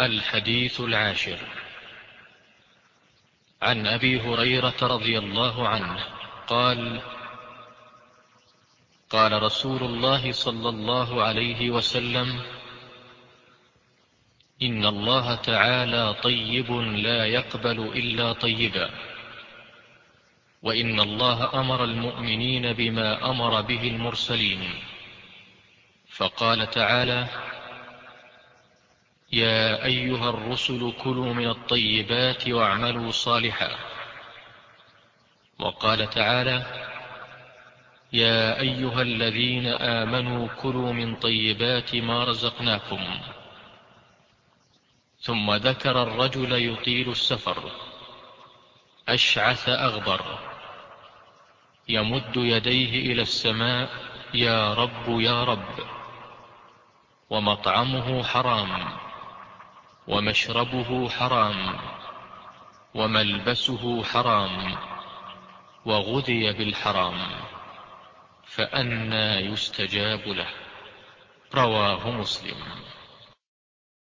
الحديث العاشر. عن أبي هريرة رضي الله عنه قال قال رسول الله صلى الله عليه وسلم إن الله تعالى طيب لا يقبل إلا طيبا وإن الله أمر المؤمنين بما أمر به المرسلين. فقال تعالى يا أيها الرسل كلوا من الطيبات واعملوا صالحا. وقال تعالى يا أيها الذين آمنوا كلوا من طيبات ما رزقناكم. ثم ذكر الرجل يطيل السفر. أشعث أغبر. يمد يديه إلى السماء يا رب يا رب. ومطعمه حرام. ومشربه حرام وملبسه حرام وغذي بالحرام فأنى يستجاب له. رواه مسلم.